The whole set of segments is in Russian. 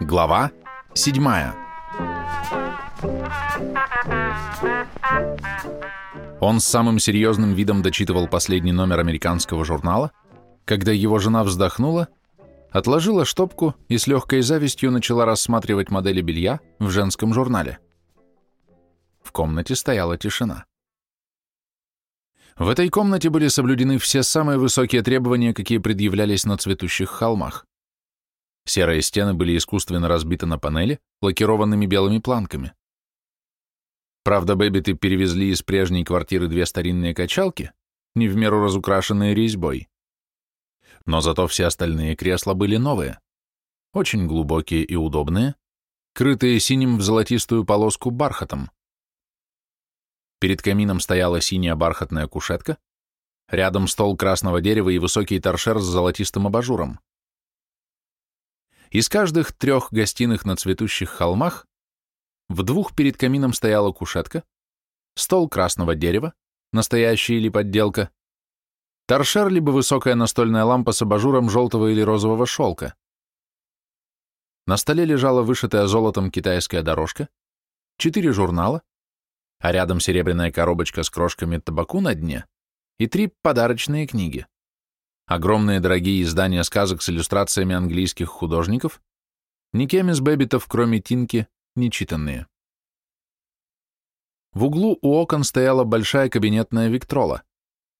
Глава седьмая. Он с самым серьезным видом дочитывал последний номер американского журнала, когда его жена вздохнула, отложила штопку и с легкой завистью начала рассматривать модели белья в женском журнале. В комнате стояла тишина. В этой комнате были соблюдены все самые высокие требования, какие предъявлялись на цветущих холмах. Серые стены были искусственно разбиты на панели, лакированными белыми планками. Правда, Бэббиты перевезли из прежней квартиры две старинные качалки, не в меру разукрашенные резьбой. Но зато все остальные кресла были новые, очень глубокие и удобные, крытые синим в золотистую полоску бархатом. Перед камином стояла синяя бархатная кушетка, рядом стол красного дерева и высокий торшер с золотистым абажуром. Из каждых трех гостиных на цветущих холмах в двух перед камином стояла кушетка, стол красного дерева, настоящая или подделка, торшер либо высокая настольная лампа с абажуром желтого или розового шелка. На столе лежала вышитая золотом китайская дорожка, четыре журнала, а рядом серебряная коробочка с крошками табаку на дне и три подарочные книги. Огромные дорогие издания сказок с иллюстрациями английских художников, никем из бэббитов, кроме Тинки, нечитанные. В углу у окон стояла большая кабинетная виктрола.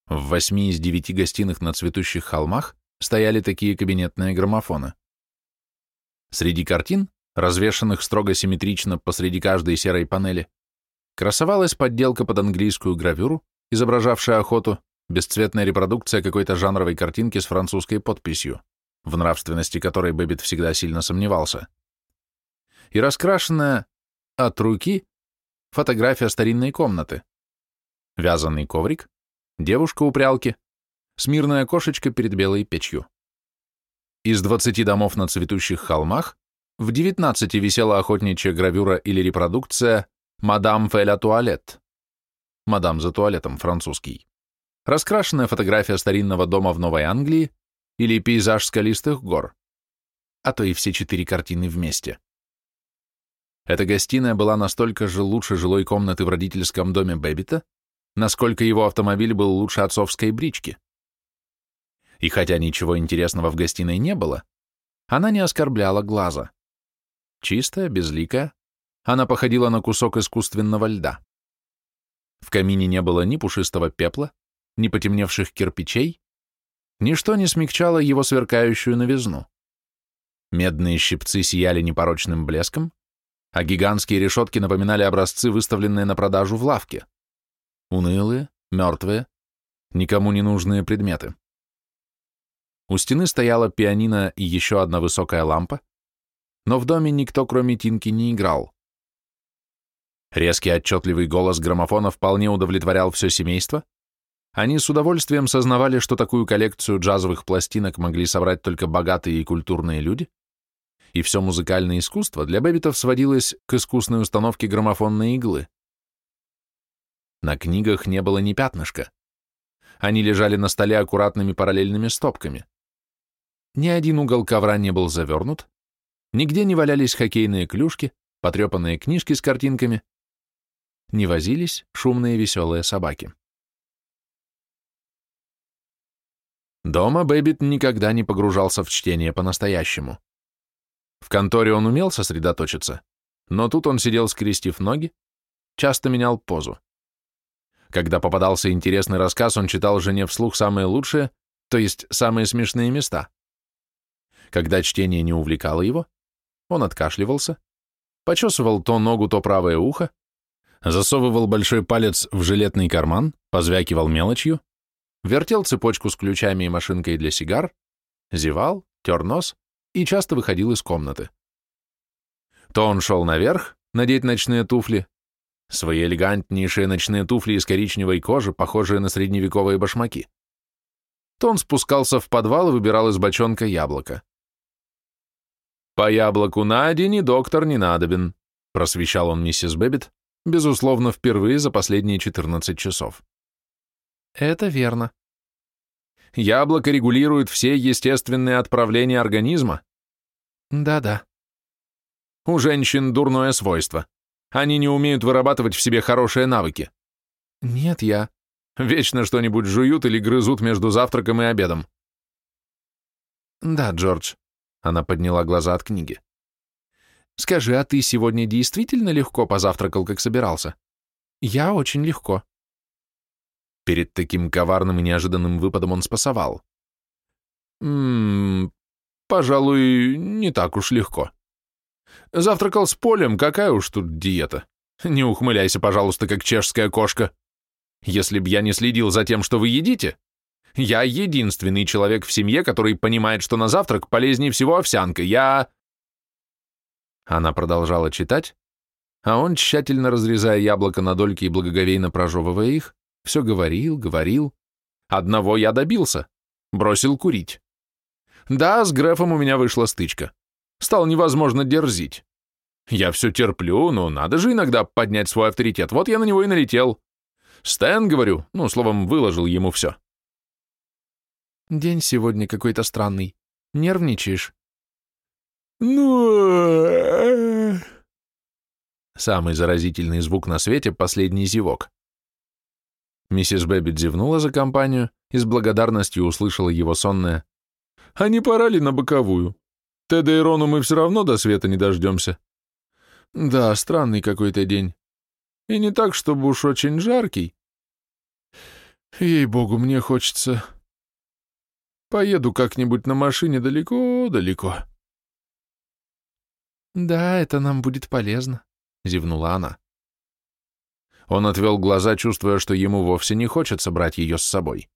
В восьми из девяти гостиных на цветущих холмах стояли такие кабинетные граммофоны. Среди картин, развешанных строго симметрично посреди каждой серой панели, красовалась подделка под английскую гравюру, изображавшая охоту, бесцветная репродукция какой-то жанровой картинки с французской подписью, в нравственности которой Бэббит всегда сильно сомневался. И раскрашенная от руки фотография старинной комнаты. Вязаный коврик, девушка у прялки, смирная кошечка перед белой печью. Из двадцати домов на цветущих холмах в девятнадцати висела охотничья гравюра или репродукция «Madame fait la toilette». «Мадам за туалетом» французский раскрашенная фотография старинного дома в Новой Англии или пейзаж скалистых гор, а то и все четыре картины вместе. Эта гостиная была настолько же лучше жилой комнаты в родительском доме Бэббита, насколько его автомобиль был лучше отцовской брички. И хотя ничего интересного в гостиной не было, она не оскорбляла глаза. Чистая, безликая, она походила на кусок искусственного льда. В камине не было ни пушистого пепла, ни потемневших кирпичей, ничто не смягчало его сверкающую новизну. Медные щипцы сияли непорочным блеском, а гигантские решетки напоминали образцы, выставленные на продажу в лавке. Унылые, мертвые, никому не нужные предметы. У стены стояла пианино и еще одна высокая лампа, но в доме никто, кроме Тинки, не играл. Резкий отчетливый голос граммофона вполне удовлетворял все семейство, они с удовольствием сознавали, что такую коллекцию джазовых пластинок могли собрать только богатые и культурные люди, и все музыкальное искусство для бэббитов сводилось к искусной установке граммофонной иглы. На книгах не было ни пятнышка. Они лежали на столе аккуратными параллельными стопками. Ни один угол ковра не был завернут, нигде не валялись хоккейные клюшки, потрепанные книжки с картинками, не возились шумные веселые собаки. Дома Бэббит никогда не погружался в чтение по-настоящему. В конторе он умел сосредоточиться, но тут он сидел скрестив ноги, часто менял позу. Когда попадался интересный рассказ, он читал жене вслух самые лучшие, то есть самые смешные места. Когда чтение не увлекало его, он откашливался, почесывал то ногу, то правое ухо, засовывал большой палец в жилетный карман, позвякивал мелочью, вертел цепочку с ключами и машинкой для сигар, зевал, тер нос и часто выходил из комнаты. То он шел наверх, надеть ночные туфли, свои элегантнейшие ночные туфли из коричневой кожи, похожие на средневековые башмаки. То он спускался в подвал и выбирал из бочонка яблоко. «По яблоку на день и доктор не надобен», просвещал он миссис Бэббит, безусловно, впервые за последние 14 часов. Это верно. Яблоко регулирует все естественные отправления организма. Да-да. У женщин дурное свойство. Они не умеют вырабатывать в себе хорошие навыки. Нет, я... Вечно что-нибудь жуют или грызут между завтраком и обедом. Да, Джордж. Она подняла глаза от книги. Скажи, а ты сегодня действительно легко позавтракал, как собирался? Я очень легко. Перед таким коварным и неожиданным выпадом он спасовал. «Ммм, пожалуй, не так уж легко. Завтракал с полем, какая уж тут диета. Не ухмыляйся, пожалуйста, как чешская кошка. Если б я не следил за тем, что вы едите, я единственный человек в семье, который понимает, что на завтрак полезнее всего овсянка. Я...» Она продолжала читать, а он, тщательно разрезая яблоко на дольки и благоговейно прожевывая их, все говорил, говорил. Одного я добился. Бросил курить. Да, с Грефом у меня вышла стычка. Стал невозможно дерзить. Я все терплю, но надо же иногда поднять свой авторитет. Вот я на него и налетел. Стэн, говорю, ну, словом, выложил ему все. День сегодня какой-то странный. Нервничаешь? Ну... Самый заразительный звук на свете — последний зевок. Миссис Бэббит зевнула за компанию и с благодарностью услышала его сонное. «А не пора ли на боковую? Теда и Рону мы все равно до света не дождемся». «Да, странный какой-то день. И не так, чтобы уж очень жаркий. Ей-богу, мне хочется... Поеду как-нибудь на машине далеко-далеко». «Да, это нам будет полезно», — зевнула она. Он отвел глаза, чувствуя, что ему вовсе не хочется брать ее с собой.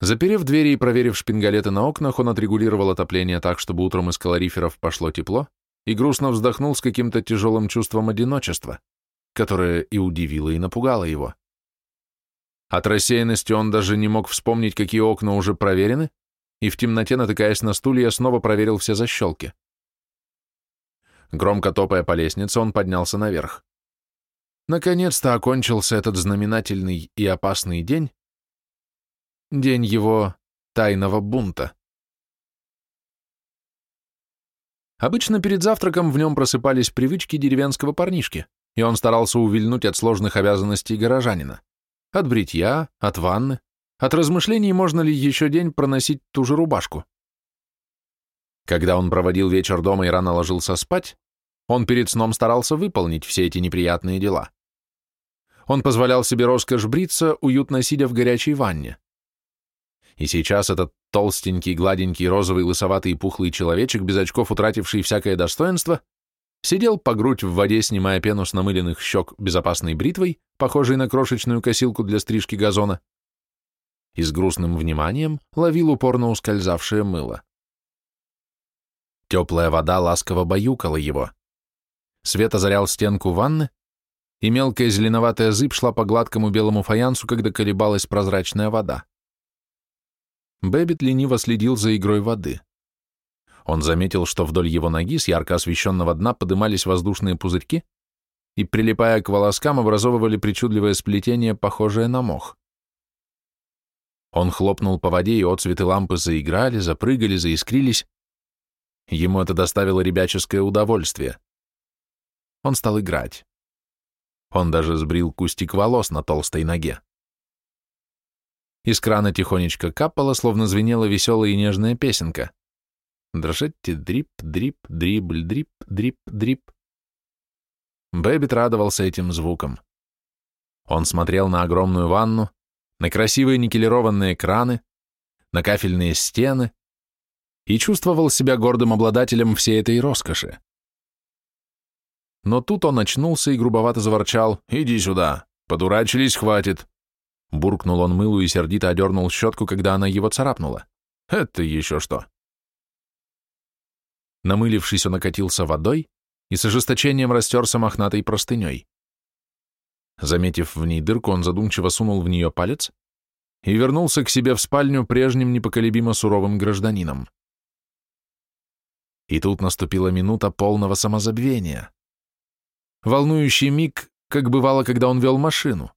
Заперев двери и проверив шпингалеты на окнах, он отрегулировал отопление так, чтобы утром из калориферов пошло тепло, и грустно вздохнул с каким-то тяжелым чувством одиночества, которое и удивило, и напугало его. От рассеянности он даже не мог вспомнить, какие окна уже проверены, и в темноте, натыкаясь на стулья, снова проверил все защелки. Громко топая по лестнице, он поднялся наверх. Наконец-то окончился этот знаменательный и опасный день, день его тайного бунта. Обычно перед завтраком в нем просыпались привычки деревенского парнишки, и он старался увильнуть от сложных обязанностей горожанина. От бритья, от ванны, от размышлений, можно ли еще день проносить ту же рубашку. Когда он проводил вечер дома и рано ложился спать, он перед сном старался выполнить все эти неприятные дела. Он позволял себе роскошь бриться, уютно сидя в горячей ванне. И сейчас этот толстенький, гладенький, розовый, лысоватый и пухлый человечек, без очков утративший всякое достоинство, сидел по грудь в воде, снимая пену с намыленных щек безопасной бритвой, похожей на крошечную косилку для стрижки газона, и с грустным вниманием ловил упорно ускользавшее мыло. Теплая вода ласково баюкала его. Свет озарял стенку ванны, и мелкая зеленоватая зыбь шла по гладкому белому фаянсу, когда колебалась прозрачная вода. Бэббит лениво следил за игрой воды. Он заметил, что вдоль его ноги с ярко освещенного дна подымались воздушные пузырьки и, прилипая к волоскам, образовывали причудливое сплетение, похожее на мох. Он хлопнул по воде, и отсветы лампы заиграли, запрыгали, заискрились. Ему это доставило ребяческое удовольствие. Он стал играть. Он даже сбрил кустик волос на толстой ноге. Из крана тихонечко капало, словно звенела веселая и нежная песенка. Дрипити дрип, дрип, дрибль, дрип, дрип, дрип. Бэббит радовался этим звукам. Он смотрел на огромную ванну, на красивые никелированные краны, на кафельные стены и чувствовал себя гордым обладателем всей этой роскоши. Но тут он очнулся и грубовато заворчал «Иди сюда! Подурачились, хватит!» Буркнул он мылу и сердито одернул щетку, когда она его царапнула. «Это еще что?» Намылившись, он окатился водой и с ожесточением растерся мохнатой простыней. Заметив в ней дырку, он задумчиво сунул в нее палец и вернулся к себе в спальню прежним непоколебимо суровым гражданином. И тут наступила минута полного самозабвения волнующий миг, как бывало, когда он вел машину.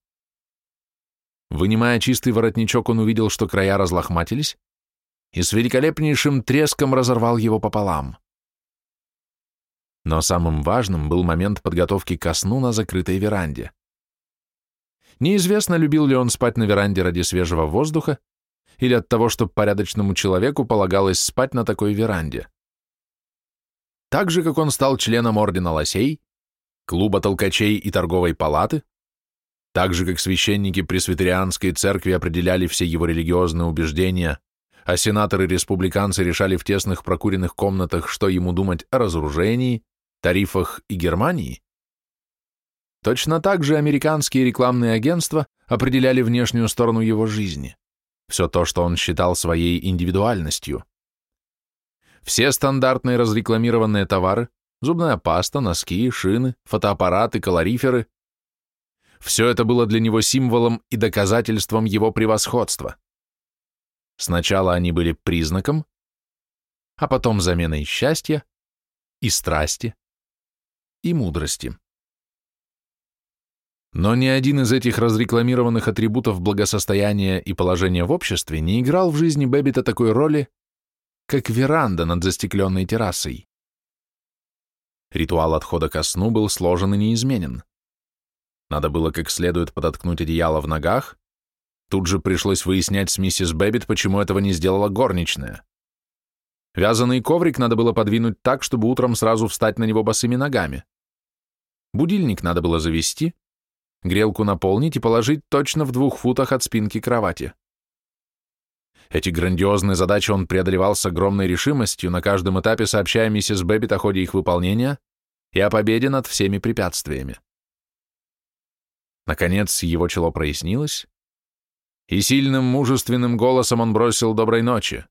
Вынимая чистый воротничок, он увидел, что края разлохматились, и с великолепнейшим треском разорвал его пополам. Но самым важным был момент подготовки ко сну на закрытой веранде. Неизвестно, любил ли он спать на веранде ради свежего воздуха или от того, что порядочному человеку полагалось спать на такой веранде. Так же, как он стал членом Ордена Лосей, Клуба Толкачей и Торговой Палаты, так же, как священники Пресвитерианской церкви определяли все его религиозные убеждения, а сенаторы-республиканцы решали в тесных прокуренных комнатах, что ему думать о разоружении, тарифах и Германии, точно так же американские рекламные агентства определяли внешнюю сторону его жизни, все то, что он считал своей индивидуальностью. Все стандартные разрекламированные товары, зубная паста, носки, шины, фотоаппараты, калориферы, все это было для него символом и доказательством его превосходства. Сначала они были признаком, а потом заменой счастья и страсти и мудрости. Но ни один из этих разрекламированных атрибутов благосостояния и положения в обществе не играл в жизни Бэббита такой роли, как веранда над застекленной террасой. Ритуал отхода ко сну был сложен и неизменен. Надо было как следует подоткнуть одеяло в ногах, тут же пришлось выяснять с миссис Бэббит, почему этого не сделала горничная. Вязаный коврик надо было подвинуть так, чтобы утром сразу встать на него босыми ногами. Будильник надо было завести, грелку наполнить и положить точно в двух футах от спинки кровати. Эти грандиозные задачи он преодолевал с огромной решимостью, на каждом этапе сообщая миссис Бэббит о ходе их выполнения и о победе над всеми препятствиями. Наконец его чело прояснилось, и сильным мужественным голосом он бросил «доброй ночи».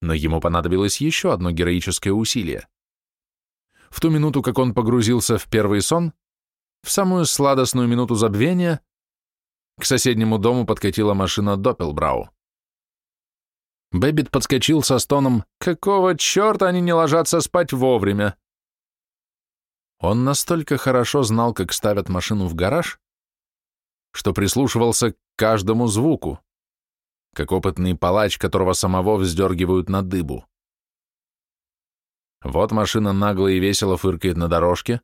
Но ему понадобилось еще одно героическое усилие. В ту минуту, как он погрузился в первый сон, в самую сладостную минуту забвения, к соседнему дому подкатила машина Доппелбрау. Бэббит подскочил со стоном «Какого черта они не ложатся спать вовремя?» Он настолько хорошо знал, как ставят машину в гараж, что прислушивался к каждому звуку, как опытный палач, которого самого вздергивают на дыбу. Вот машина нагло и весело фыркает на дорожке,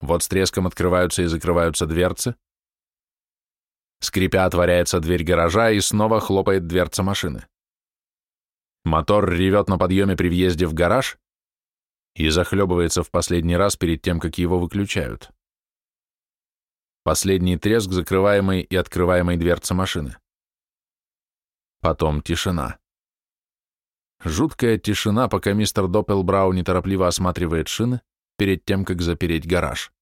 вот с треском открываются и закрываются дверцы, скрипя отворяется дверь гаража и снова хлопает дверца машины. Мотор ревет на подъеме при въезде в гараж и захлебывается в последний раз перед тем, как его выключают. Последний треск закрываемой и открываемой дверцы машины. Потом тишина. Жуткая тишина, пока мистер Доппелбрау неторопливо осматривает шины перед тем, как запереть гараж.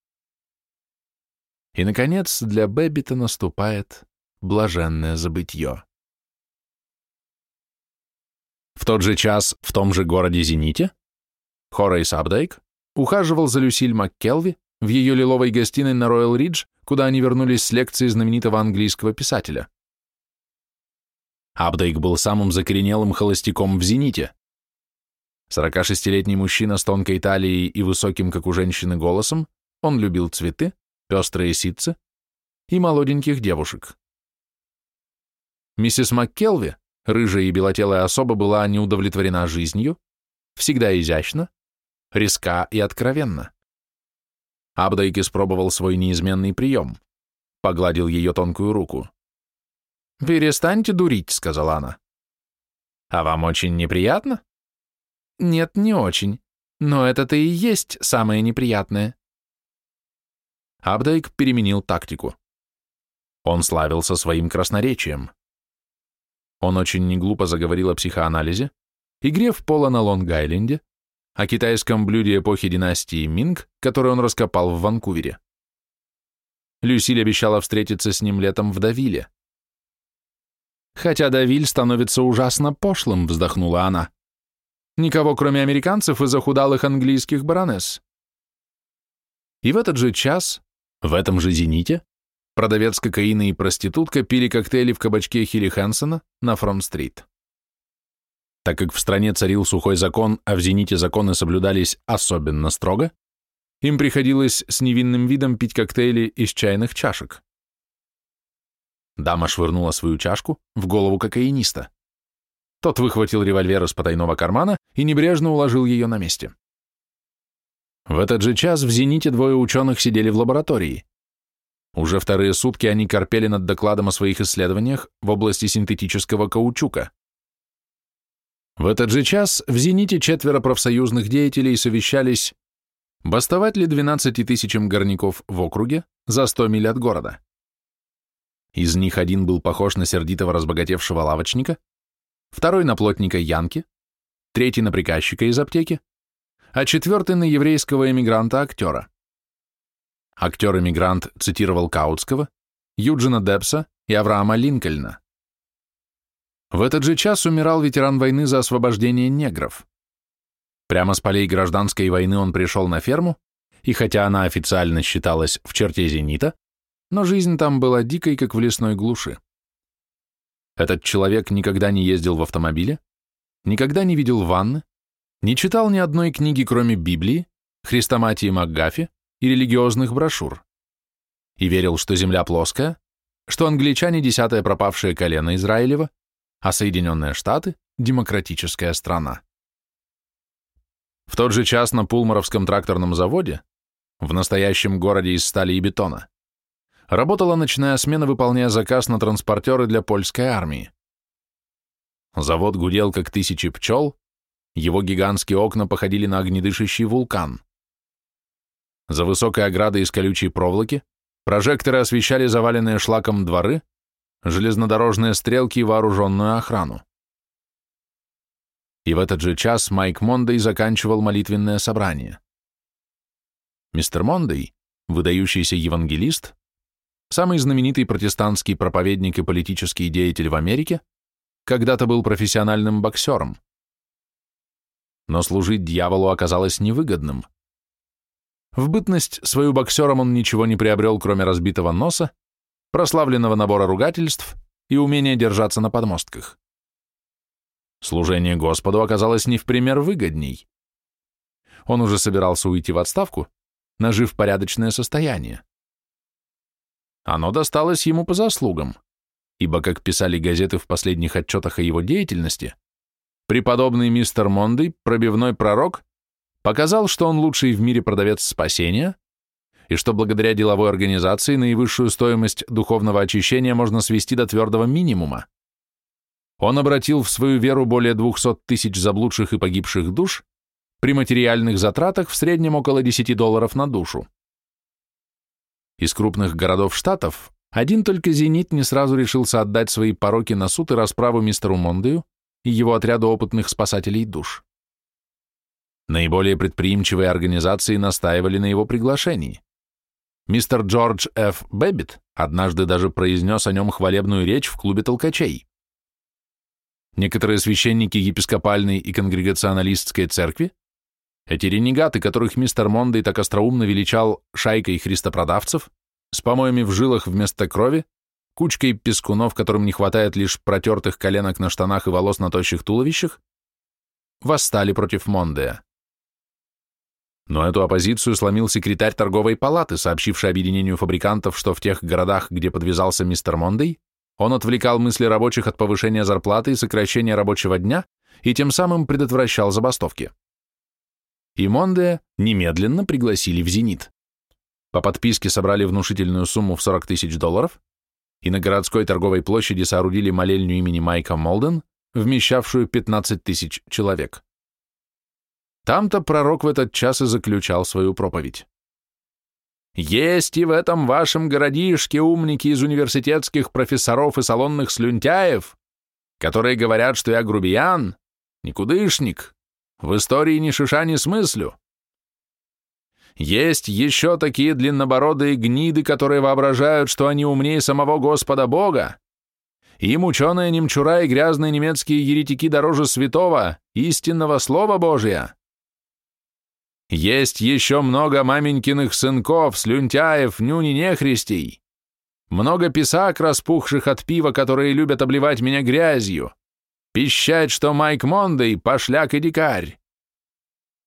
И, наконец, для Бэббита наступает блаженное забытье. В тот же час в том же городе Зените Хорейс Апдайк ухаживал за Люсиль МакКелви в ее лиловой гостиной на Роyal Ридж, куда они вернулись с лекции знаменитого английского писателя. Абдейк был самым закоренелым холостяком в «Зените». 46-летний мужчина с тонкой талией и высоким, как у женщины, голосом, он любил цветы, пестрые ситцы и молоденьких девушек. Миссис МакКелви, рыжая и белотелая особа, была неудовлетворена жизнью, всегда изящна, риска и откровенна. Абдайк испробовал свой неизменный прием, погладил ее тонкую руку. «Перестаньте дурить», — сказала она. «А вам очень неприятно?» «Нет, не очень. Но это-то и есть самое неприятное». Абдайк переменил тактику. Он славился своим красноречием. Он очень неглупо заговорил о психоанализе, игре в поло на Лонг-Айленде, о китайском блюде эпохи династии Минг, который он раскопал в Ванкувере. Люсиль обещала встретиться с ним летом в Давиле. «Хотя Давиль становится ужасно пошлым», — вздохнула она. «Никого, кроме американцев и захудалых английских баронесс». И в этот же час, в этом же «Зените», продавец кокаина и проститутка пили коктейли в кабачке Хилли Хэнсона на Фронт-стрит. Так как в стране царил сухой закон, а в «Зените» законы соблюдались особенно строго, им приходилось с невинным видом пить коктейли из чайных чашек. Дама швырнула свою чашку в голову кокаиниста. Тот выхватил револьвер из потайного кармана и небрежно уложил ее на месте. В этот же час в «Зените» двое ученых сидели в лаборатории. Уже вторые сутки они корпели над докладом о своих исследованиях в области синтетического каучука. В этот же час в «Зените» четверо профсоюзных деятелей совещались, бастовать ли 12 тысячам горняков в округе за 100 миль от города. Из них один был похож на сердитого разбогатевшего лавочника, второй на плотника Янки, третий на приказчика из аптеки, а четвертый на еврейского эмигранта-актера. Актер-эмигрант цитировал Каутского, Юджина Депса и Авраама Линкольна. В этот же час умирал ветеран войны за освобождение негров. Прямо с полей гражданской войны он пришел на ферму, и хотя она официально считалась в черте зенита, но жизнь там была дикой, как в лесной глуши. Этот человек никогда не ездил в автомобиле, никогда не видел ванны, не читал ни одной книги, кроме Библии, Христоматии МакГафи и религиозных брошюр, и верил, что Земля плоская, что англичане – десятое пропавшее колено Израилева, а Соединенные Штаты – демократическая страна. В тот же час на Пулмаровском тракторном заводе, в настоящем городе из стали и бетона, Работала ночная смена, выполняя заказ на транспортеры для польской армии. Завод гудел, как тысячи пчел, его гигантские окна походили на огнедышащий вулкан. За высокой оградой из колючей проволоки прожекторы освещали заваленные шлаком дворы, железнодорожные стрелки и вооруженную охрану. И в этот же час Майк Мондей заканчивал молитвенное собрание. Мистер Мондей, выдающийся евангелист, самый знаменитый протестантский проповедник и политический деятель в Америке, когда-то был профессиональным боксером. Но служить дьяволу оказалось невыгодным. В бытность свою боксером он ничего не приобрел, кроме разбитого носа, прославленного набора ругательств и умения держаться на подмостках. Служение Господу оказалось не в пример выгодней. Он уже собирался уйти в отставку, нажив порядочное состояние. Оно досталось ему по заслугам, ибо, как писали газеты в последних отчетах о его деятельности, преподобный мистер Мондей, пробивной пророк, показал, что он лучший в мире продавец спасения, и что благодаря деловой организации наивысшую стоимость духовного очищения можно свести до твердого минимума. Он обратил в свою веру более 200 тысяч заблудших и погибших душ при материальных затратах в среднем около 10 долларов на душу. Из крупных городов штатов один только «Зенит» не сразу решился отдать свои пороки на суд и расправу мистеру Мондею и его отряду опытных спасателей душ. Наиболее предприимчивые организации настаивали на его приглашении. Мистер Джордж Ф. Бэббит однажды даже произнес о нем хвалебную речь в клубе толкачей. Некоторые священники епископальной и конгрегационалистской церкви эти ренегаты, которых мистер Мондей так остроумно величал шайкой христопродавцев, с помоями в жилах вместо крови, кучкой пискунов, которым не хватает лишь протертых коленок на штанах и волос на тощих туловищах, восстали против Мондея. Но эту оппозицию сломил секретарь торговой палаты, сообщивший объединению фабрикантов, что в тех городах, где подвизался мистер Мондей, он отвлекал мысли рабочих от повышения зарплаты и сокращения рабочего дня и тем самым предотвращал забастовки и Мондея немедленно пригласили в «Зенит». По подписке собрали внушительную сумму в 40 тысяч долларов, и на городской торговой площади соорудили молельню имени Майка Молден, вмещавшую 15 тысяч человек. Там-то пророк в этот час и заключал свою проповедь. «Есть и в этом вашем городишке умники из университетских профессоров и салонных слюнтяев, которые говорят, что я грубиян, никудышник, в истории ни шиша не смыслю. Есть еще такие длиннобородые гниды, которые воображают, что они умнее самого Господа Бога. Им ученые немчура и грязные немецкие еретики дороже святого, истинного Слова Божия. Есть еще много маменькиных сынков, слюнтяев, нюнь и нехристей. Много писак, распухших от пива, которые любят обливать меня грязью и пищать, что Майк Мондей – пошляк и дикарь.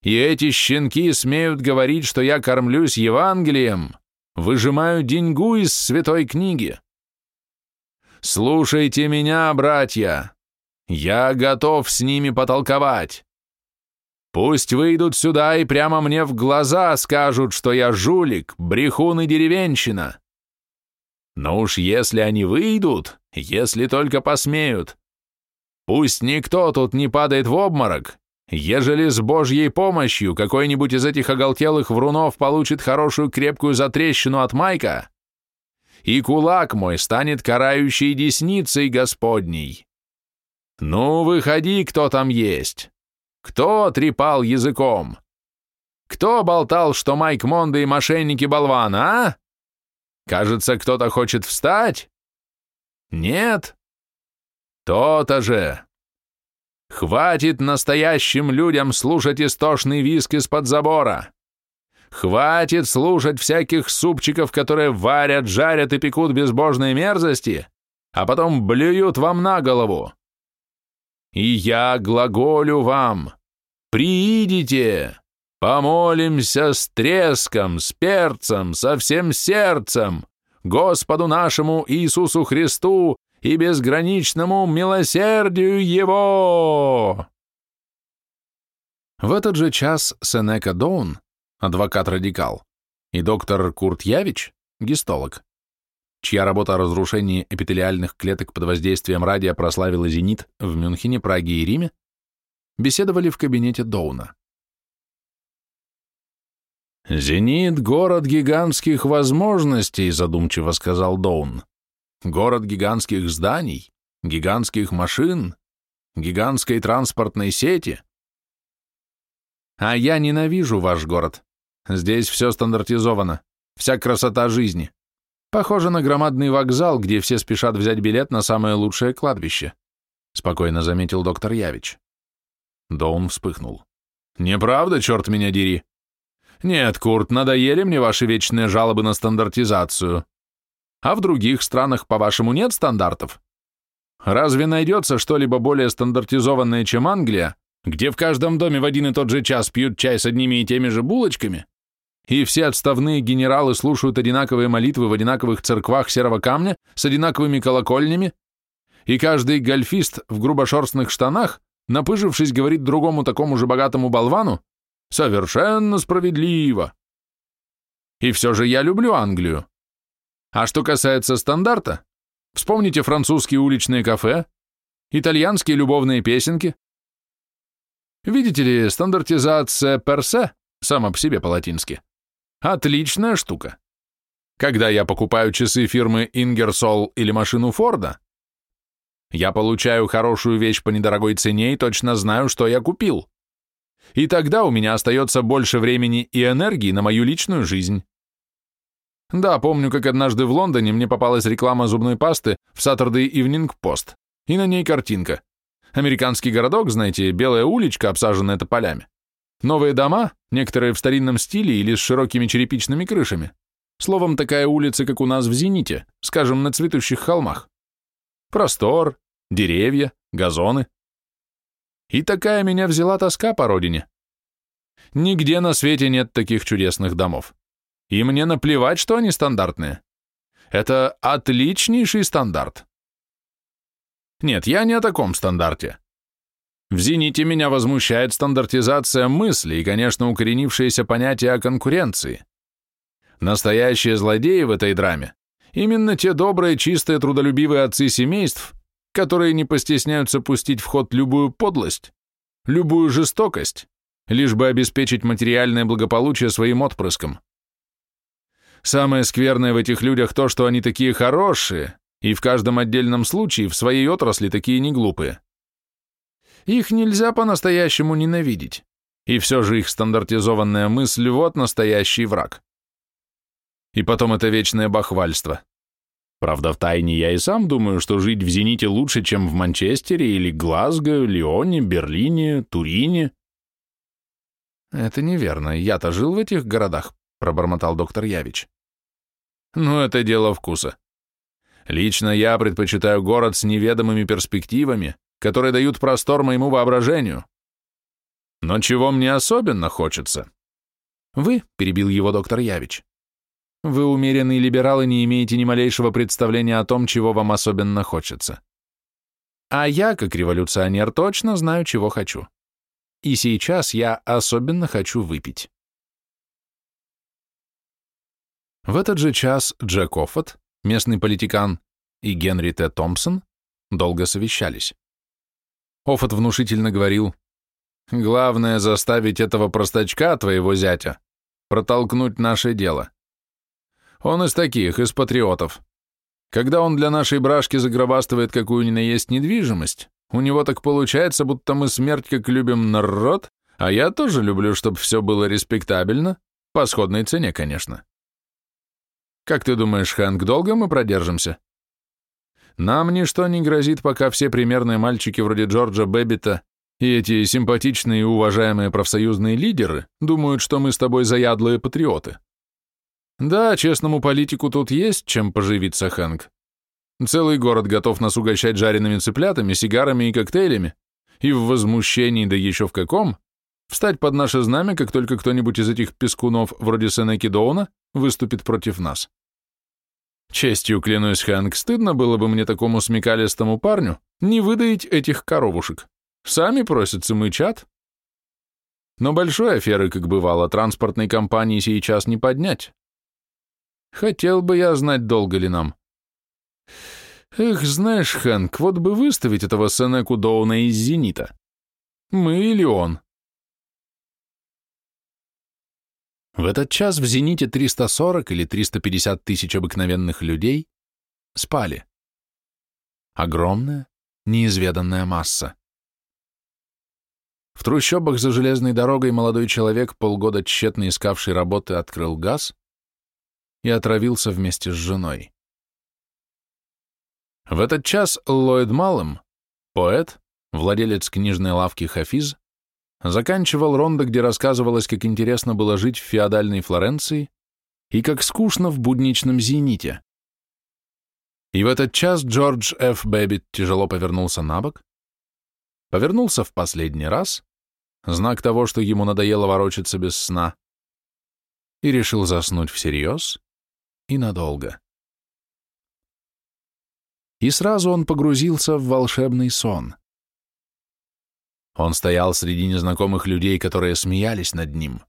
И эти щенки смеют говорить, что я кормлюсь Евангелием, выжимаю деньгу из святой книги. Слушайте меня, братья! Я готов с ними потолковать. Пусть выйдут сюда и прямо мне в глаза скажут, что я жулик, брехун и деревенщина. Но уж если они выйдут, если только посмеют, пусть никто тут не падает в обморок, ежели с Божьей помощью какой-нибудь из этих оголтелых врунов получит хорошую крепкую затрещину от Майка, и кулак мой станет карающей десницей Господней. Ну, выходи, кто там есть. Кто трепал языком? Кто болтал, что Майк Монда и мошенники-болван, а? Кажется, кто-то хочет встать? Нет? То-то же. Хватит настоящим людям слушать истошный виск из-под забора. Хватит слушать всяких супчиков, которые варят, жарят и пекут безбожные мерзости, а потом блюют вам на голову. И я глаголю вам, приидите, Помолимся с треском, с перцем, со всем сердцем, Господу нашему Иисусу Христу и безграничному милосердию Его!» В этот же час Сенека Доун, адвокат-радикал, и доктор Курт Явич, гистолог, чья работа о разрушении эпителиальных клеток под воздействием радия прославила «Зенит» в Мюнхене, Праге и Риме, беседовали в кабинете Доуна. «Зенит — город гигантских возможностей», — задумчиво сказал Доун. «Город гигантских зданий, гигантских машин, гигантской транспортной сети». «А я ненавижу ваш город. Здесь все стандартизовано, вся красота жизни. Похоже на громадный вокзал, где все спешат взять билет на самое лучшее кладбище», — спокойно заметил доктор Явич. Доун вспыхнул. «Неправда, черт меня дери. Нет, Курт, надоели мне ваши вечные жалобы на стандартизацию. А в других странах, по-вашему, нет стандартов? Разве найдется что-либо более стандартизованное, чем Англия, где в каждом доме в один и тот же час пьют чай с одними и теми же булочками, и все отставные генералы слушают одинаковые молитвы в одинаковых церквах серого камня с одинаковыми колокольнями, и каждый гольфист в грубошерстных штанах, напыжившись, говорит другому такому же богатому болвану, Совершенно справедливо. И все же я люблю Англию. А что касается стандарта, вспомните французские уличные кафе, итальянские любовные песенки. Видите ли, стандартизация персе, сама по себе по-латински, отличная штука. Когда я покупаю часы фирмы Ingersoll или машину Форда, я получаю хорошую вещь по недорогой цене и точно знаю, что я купил и тогда у меня остается больше времени и энергии на мою личную жизнь. Да, помню, как однажды в Лондоне мне попалась реклама зубной пасты в Saturday Evening Post, и на ней картинка. Американский городок, знаете, белая уличка, обсаженная тополями. Новые дома, некоторые в старинном стиле или с широкими черепичными крышами. Словом, такая улица, как у нас в Зените, скажем, на цветущих холмах. Простор, деревья, газоны, и такая меня взяла тоска по родине. Нигде на свете нет таких чудесных домов. И мне наплевать, что они стандартные. Это отличнейший стандарт. Нет, я не о таком стандарте. В «Зените» меня возмущает стандартизация мысли и, конечно, укоренившееся понятие о конкуренции. Настоящие злодеи в этой драме – именно те добрые, чистые, трудолюбивые отцы семейств, которые не постесняются пустить в ход любую подлость, любую жестокость, лишь бы обеспечить материальное благополучие своим отпрыскам. Самое скверное в этих людях то, что они такие хорошие, и в каждом отдельном случае в своей отрасли такие неглупые. Их нельзя по-настоящему ненавидеть, и все же их стандартизованная мысль – вот настоящий враг. И потом это вечное бахвальство. Правда, в тайне я и сам думаю, что жить в «Зените» лучше, чем в Манчестере или Глазго, Лионе, Берлине, Турине. Это неверно. Я-то жил в этих городах, пробормотал доктор Явич. Ну, это дело вкуса. Лично я предпочитаю город с неведомыми перспективами, которые дают простор моему воображению. Но чего мне особенно хочется? Вы, перебил его доктор Явич, Вы умеренный либерал и не имеете ни малейшего представления о том, чего вам особенно хочется. А я, как революционер, точно знаю, чего хочу. И сейчас я особенно хочу выпить. В этот же час Джек Оффот, местный политикан, и Генри Т. Томпсон долго совещались. Оффот внушительно говорил, «Главное заставить этого простачка, твоего зятя, протолкнуть наше дело. Он из таких, из патриотов. Когда он для нашей брашки загробастывает какую ни на есть недвижимость, у него так получается, будто мы смерть как любим народ, а я тоже люблю, чтобы все было респектабельно, по сходной цене, конечно. Как ты думаешь, Хэнк, долго мы продержимся? Нам ничто не грозит, пока все примерные мальчики вроде Джорджа Бэббита и эти симпатичные и уважаемые профсоюзные лидеры думают, что мы с тобой заядлые патриоты. Да, честному политику тут есть чем поживиться, Хэнк. Целый город готов нас угощать жареными цыплятами, сигарами и коктейлями, и в возмущении, да еще в каком, встать под наше знамя, как только кто-нибудь из этих пескунов, вроде Сенеки Доуна, выступит против нас. Честью клянусь, Хэнк, стыдно было бы мне такому смекалистому парню не выдаить этих коровушек. Сами просятся, мычат. Но большой аферы, как бывало, транспортной компании сейчас не поднять. Хотел бы я знать, долго ли нам. Эх, знаешь, Хэнк, вот бы выставить этого Сенеку Доуна из «Зенита». Мы или он. В этот час в «Зените» 340 или 350 тысяч обыкновенных людей спали. Огромная, неизведанная масса. В трущобах за железной дорогой молодой человек, полгода тщетно искавший работы, открыл газ и отравился вместе с женой. В этот час Ллойд Маллэм, поэт, владелец книжной лавки Хафиз, заканчивал рондо, где рассказывалось, как интересно было жить в феодальной Флоренции и как скучно в будничном Зените. И в этот час Джордж Ф. Бэббит тяжело повернулся на бок, повернулся в последний раз, знак того, что ему надоело ворочаться без сна, и решил заснуть всерьез и надолго. И сразу он погрузился в волшебный сон — он стоял среди незнакомых людей, которые смеялись над ним.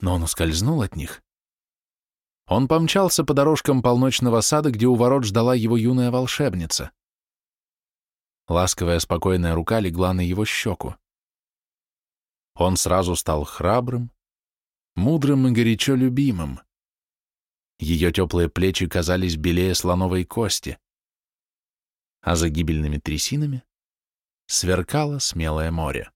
Но он ускользнул от них. Он помчался по дорожкам полночного сада, где у ворот ждала его юная волшебница. Ласковая, спокойная рука легла на его щеку. Он сразу стал храбрым, мудрым и горячо любимым. Ее теплые плечи казались белее слоновой кости, а за гибельными трясинами сверкало смелое море.